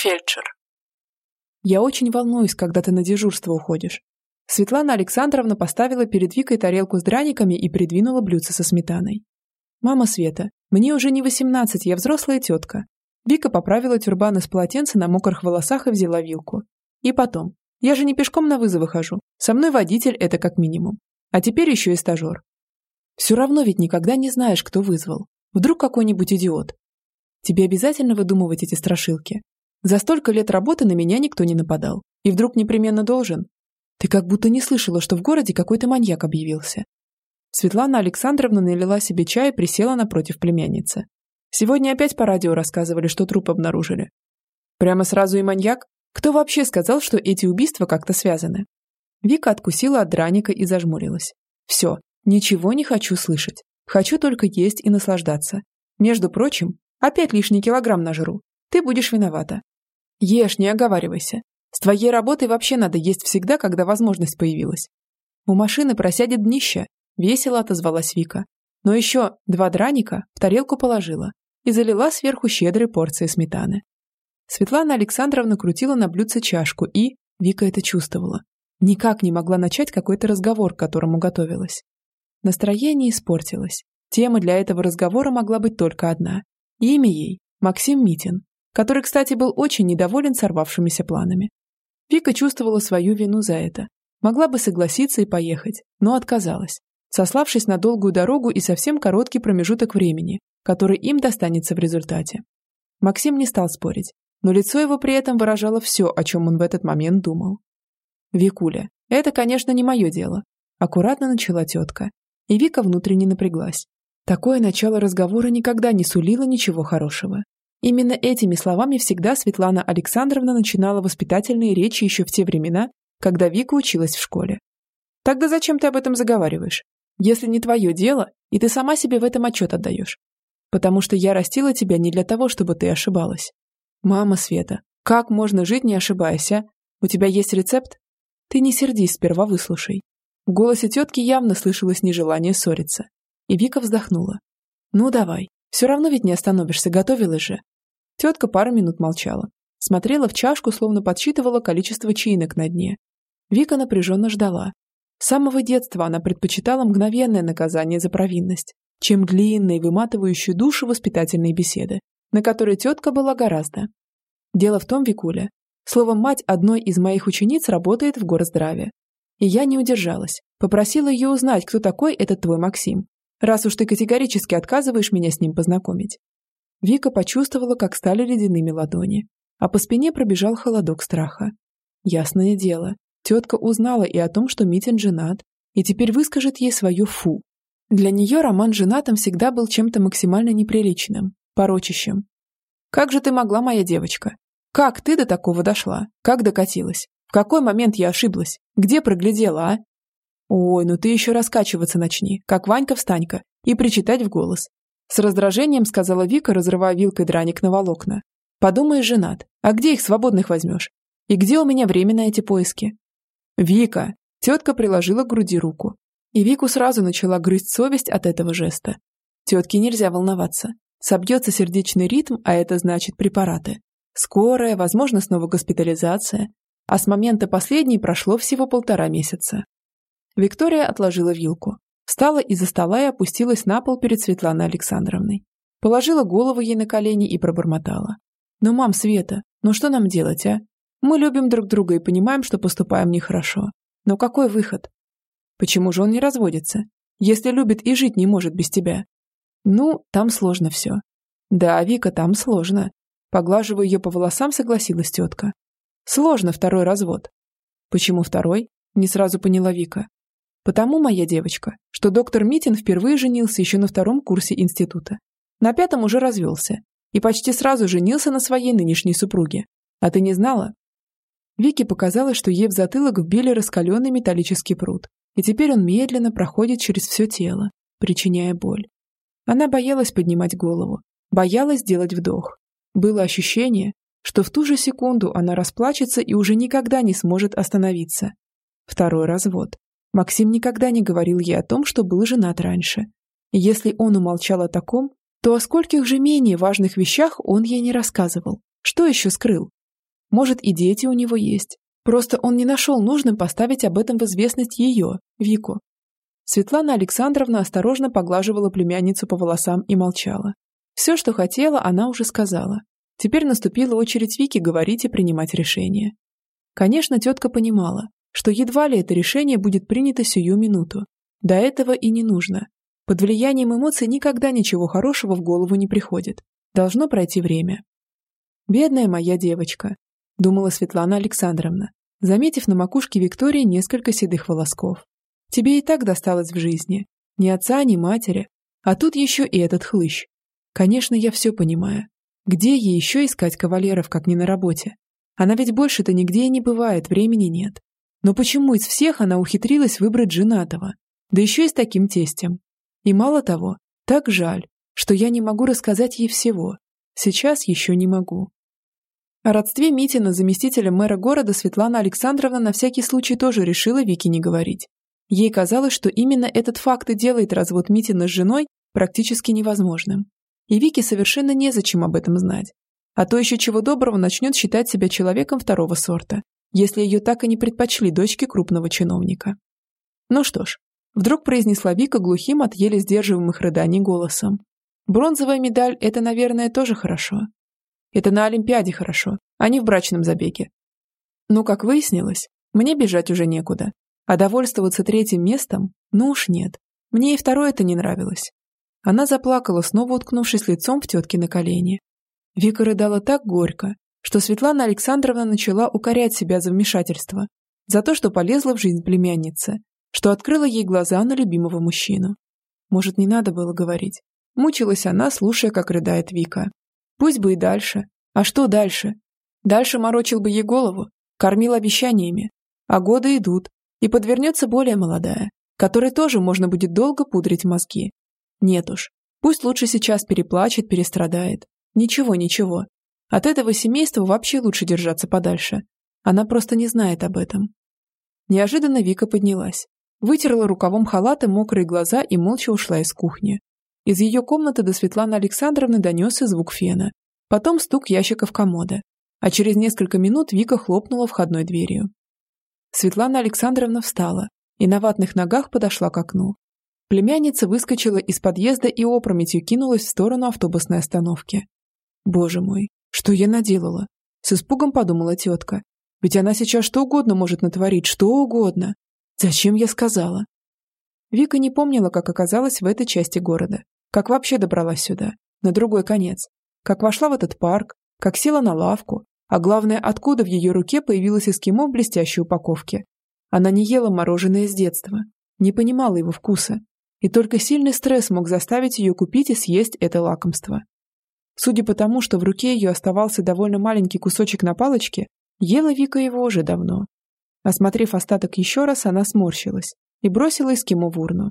Фельдшер. Я очень волнуюсь, когда ты на дежурство уходишь. Светлана Александровна поставила перед Викой тарелку с драниками и придвинула блюдце со сметаной. «Мама Света, мне уже не восемнадцать, я взрослая тетка». Вика поправила тюрбан из полотенца на мокрых волосах и взяла вилку. «И потом, я же не пешком на вызовы хожу. Со мной водитель – это как минимум. А теперь еще и стажер. Все равно ведь никогда не знаешь, кто вызвал. Вдруг какой-нибудь идиот. Тебе обязательно выдумывать эти страшилки. За столько лет работы на меня никто не нападал. И вдруг непременно должен. Ты как будто не слышала, что в городе какой-то маньяк объявился. Светлана Александровна налила себе чай и присела напротив племянницы. Сегодня опять по радио рассказывали, что труп обнаружили. Прямо сразу и маньяк? Кто вообще сказал, что эти убийства как-то связаны? Вика откусила от драника и зажмурилась. Все, ничего не хочу слышать. Хочу только есть и наслаждаться. Между прочим, опять лишний килограмм нажру. Ты будешь виновата. Ешь, не оговаривайся. С твоей работой вообще надо есть всегда, когда возможность появилась. У машины просядет днище, весело отозвалась Вика. Но еще два драника в тарелку положила и залила сверху щедрой порцией сметаны. Светлана Александровна крутила на блюдце чашку и, Вика это чувствовала, никак не могла начать какой-то разговор, к которому готовилась. Настроение испортилось. Тема для этого разговора могла быть только одна. Имя ей – Максим Митин, который, кстати, был очень недоволен сорвавшимися планами. Вика чувствовала свою вину за это. Могла бы согласиться и поехать, но отказалась, сославшись на долгую дорогу и совсем короткий промежуток времени, который им достанется в результате. Максим не стал спорить, но лицо его при этом выражало все, о чем он в этот момент думал. «Викуля, это, конечно, не мое дело», – аккуратно начала тетка, и Вика внутренне напряглась. Такое начало разговора никогда не сулило ничего хорошего. Именно этими словами всегда Светлана Александровна начинала воспитательные речи еще в те времена, когда Вика училась в школе. «Тогда зачем ты об этом заговариваешь? Если не твое дело, и ты сама себе в этом отчет отдаешь. Потому что я растила тебя не для того, чтобы ты ошибалась. Мама Света, как можно жить, не ошибаясь, а? У тебя есть рецепт? Ты не сердись, сперва выслушай». В голосе тетки явно слышалось нежелание ссориться. И Вика вздохнула. «Ну давай, все равно ведь не остановишься, готовилась же. Тетка пару минут молчала. Смотрела в чашку, словно подсчитывала количество чаинок на дне. Вика напряженно ждала. С самого детства она предпочитала мгновенное наказание за провинность, чем длинные, выматывающие душу воспитательные беседы, на которые тетка была гораздо. Дело в том, Викуля, словом, мать одной из моих учениц работает в горздраве. И я не удержалась, попросила ее узнать, кто такой этот твой Максим, раз уж ты категорически отказываешь меня с ним познакомить. Вика почувствовала, как стали ледяными ладони, а по спине пробежал холодок страха. Ясное дело, тетка узнала и о том, что Митин женат, и теперь выскажет ей свое «фу». Для нее роман с женатым всегда был чем-то максимально неприличным, порочащим. «Как же ты могла, моя девочка? Как ты до такого дошла? Как докатилась? В какой момент я ошиблась? Где проглядела, а? Ой, ну ты еще раскачиваться начни, как Ванька-встанька, и причитать в голос. С раздражением сказала Вика, разрывая вилкой драник на волокна. Подумаешь, женат. А где их свободных возьмешь? И где у меня время на эти поиски? Вика! Тетка приложила к груди руку. И Вику сразу начала грызть совесть от этого жеста. Тетке нельзя волноваться. Собьется сердечный ритм, а это значит препараты. Скорая, возможно, снова госпитализация. А с момента последней прошло всего полтора месяца. Виктория отложила вилку. Встала из-за стола и опустилась на пол перед Светланой Александровной. Положила голову ей на колени и пробормотала. «Ну, мам, Света, ну что нам делать, а? Мы любим друг друга и понимаем, что поступаем нехорошо. Но какой выход? Почему же он не разводится? Если любит и жить не может без тебя. Ну, там сложно все. Да, Вика, там сложно. Поглаживая ее по волосам, согласилась тетка. Сложно второй развод. Почему второй? Не сразу поняла Вика. Потому, моя девочка, что доктор Митин впервые женился еще на втором курсе института. На пятом уже развелся. И почти сразу женился на своей нынешней супруге. А ты не знала? Вике показалось, что ей в затылок вбили раскаленный металлический пруд, и теперь он медленно проходит через все тело, причиняя боль. Она боялась поднимать голову, боялась сделать вдох. Было ощущение, что в ту же секунду она расплачется и уже никогда не сможет остановиться. Второй развод. Максим никогда не говорил ей о том, что был женат раньше. И если он умолчал о таком, то о скольких же менее важных вещах он ей не рассказывал. Что еще скрыл? Может, и дети у него есть. Просто он не нашел нужным поставить об этом в известность ее, Вику. Светлана Александровна осторожно поглаживала племянницу по волосам и молчала. Все, что хотела, она уже сказала. Теперь наступила очередь Вики говорить и принимать решение. Конечно, тетка понимала, что едва ли это решение будет принято сию минуту. До этого и не нужно. Под влиянием эмоций никогда ничего хорошего в голову не приходит. Должно пройти время. «Бедная моя девочка», – думала Светлана Александровна, заметив на макушке Виктории несколько седых волосков. «Тебе и так досталось в жизни. Ни отца, ни матери. А тут еще и этот хлыщ. Конечно, я все понимаю. Где ей еще искать кавалеров, как не на работе? Она ведь больше-то нигде и не бывает, времени нет. Но почему из всех она ухитрилась выбрать женатого? Да еще и с таким тестем. И мало того, так жаль, что я не могу рассказать ей всего. Сейчас еще не могу. О родстве Митина заместителя мэра города Светлана Александровна на всякий случай тоже решила Вике не говорить. Ей казалось, что именно этот факт и делает развод Митина с женой практически невозможным. И Вике совершенно незачем об этом знать. А то еще чего доброго начнет считать себя человеком второго сорта, если ее так и не предпочли дочке крупного чиновника. Ну что ж, вдруг произнесла Вика глухим от еле сдерживаемых рыданий голосом. Бронзовая медаль – это, наверное, тоже хорошо. Это на Олимпиаде хорошо, а не в брачном забеге. Но, как выяснилось, мне бежать уже некуда. А довольствоваться третьим местом? Ну уж нет. Мне и второе это не нравилось. Она заплакала, снова уткнувшись лицом в тетки на колени. Вика рыдала так горько, что Светлана Александровна начала укорять себя за вмешательство, за то, что полезла в жизнь племянницы, что открыла ей глаза на любимого мужчину. Может, не надо было говорить. Мучилась она, слушая, как рыдает Вика. Пусть бы и дальше. А что дальше? Дальше морочил бы ей голову, кормил обещаниями. А годы идут, и подвернется более молодая, которой тоже можно будет долго пудрить мозги. Нет уж, пусть лучше сейчас переплачет, перестрадает. Ничего, ничего. От этого семейства вообще лучше держаться подальше. Она просто не знает об этом. Неожиданно Вика поднялась, вытерла рукавом халата мокрые глаза и молча ушла из кухни. Из ее комнаты до Светланы Александровны донесся звук фена, потом стук ящиков комода, а через несколько минут Вика хлопнула входной дверью. Светлана Александровна встала и на ватных ногах подошла к окну. Племянница выскочила из подъезда и опрометью кинулась в сторону автобусной остановки. Боже мой, что я наделала? С испугом подумала тетка. Ведь она сейчас что угодно может натворить, что угодно. Зачем я сказала? Вика не помнила, как оказалась в этой части города, как вообще добралась сюда, на другой конец, как вошла в этот парк, как села на лавку, а главное, откуда в ее руке появилось эскимо в блестящей упаковке. Она не ела мороженое с детства, не понимала его вкуса, и только сильный стресс мог заставить ее купить и съесть это лакомство. Судя по тому, что в руке ее оставался довольно маленький кусочек на палочке, ела Вика его уже давно. Осмотрев остаток еще раз, она сморщилась и бросила эскимо в урну.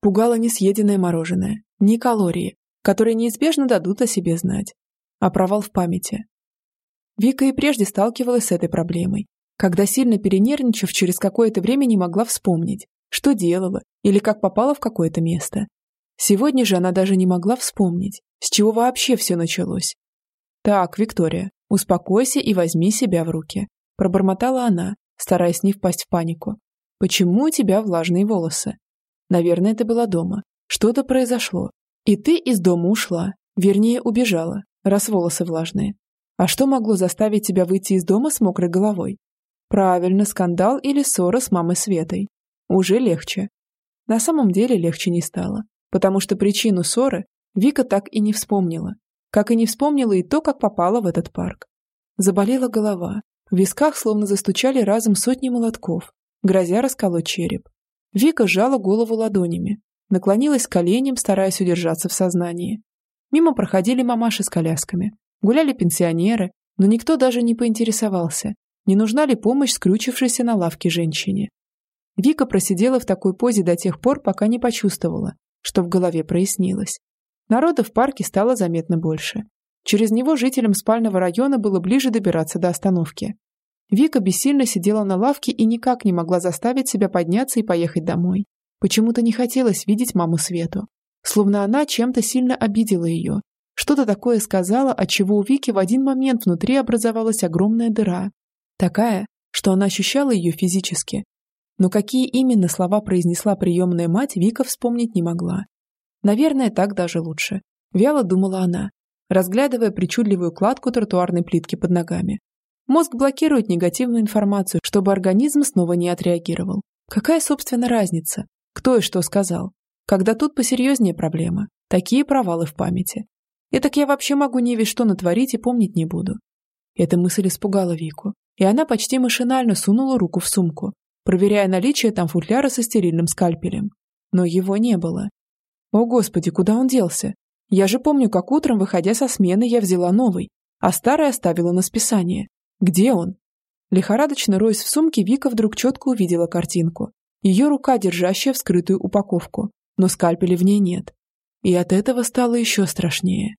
Пугало не съеденное мороженое, не калории, которые неизбежно дадут о себе знать, а провал в памяти. Вика и прежде сталкивалась с этой проблемой, когда сильно перенервничав, через какое-то время не могла вспомнить, что делала или как попала в какое-то место. Сегодня же она даже не могла вспомнить, с чего вообще все началось? Так, Виктория, успокойся и возьми себя в руки. Пробормотала она, стараясь не впасть в панику. Почему у тебя влажные волосы? Наверное, ты была дома. Что-то произошло. И ты из дома ушла. Вернее, убежала, раз волосы влажные. А что могло заставить тебя выйти из дома с мокрой головой? Правильно, скандал или ссора с мамой Светой. Уже легче. На самом деле легче не стало, потому что причину ссоры Вика так и не вспомнила. Как и не вспомнила и то, как попала в этот парк. Заболела голова. В висках словно застучали разом сотни молотков, грозя расколоть череп. Вика сжала голову ладонями, наклонилась к коленям, стараясь удержаться в сознании. Мимо проходили мамаши с колясками, гуляли пенсионеры, но никто даже не поинтересовался, не нужна ли помощь скрючившейся на лавке женщине. Вика просидела в такой позе до тех пор, пока не почувствовала, что в голове прояснилось. Народа в парке стало заметно больше. Через него жителям спального района было ближе добираться до остановки. Вика бессильно сидела на лавке и никак не могла заставить себя подняться и поехать домой. Почему-то не хотелось видеть маму Свету. Словно она чем-то сильно обидела ее, Что-то такое сказала, от чего у Вики в один момент внутри образовалась огромная дыра. Такая, что она ощущала ее физически. Но какие именно слова произнесла приемная мать, Вика вспомнить не могла. Наверное, так даже лучше. Вяло думала она, разглядывая причудливую кладку тротуарной плитки под ногами. Мозг блокирует негативную информацию, чтобы организм снова не отреагировал. Какая, собственно, разница? Кто и что сказал? Когда тут посерьезнее проблема. Такие провалы в памяти. И так я вообще могу не весь что натворить и помнить не буду. Эта мысль испугала Вику, и она почти машинально сунула руку в сумку, проверяя наличие там футляра со стерильным скальпелем. Но его не было. О, Господи, куда он делся? Я же помню, как утром, выходя со смены, я взяла новый, а старый оставила на списание. Где он? Лихорадочно роясь в сумке, Вика вдруг четко увидела картинку. Ее рука, держащая вскрытую упаковку, но скальпеля в ней нет. И от этого стало еще страшнее.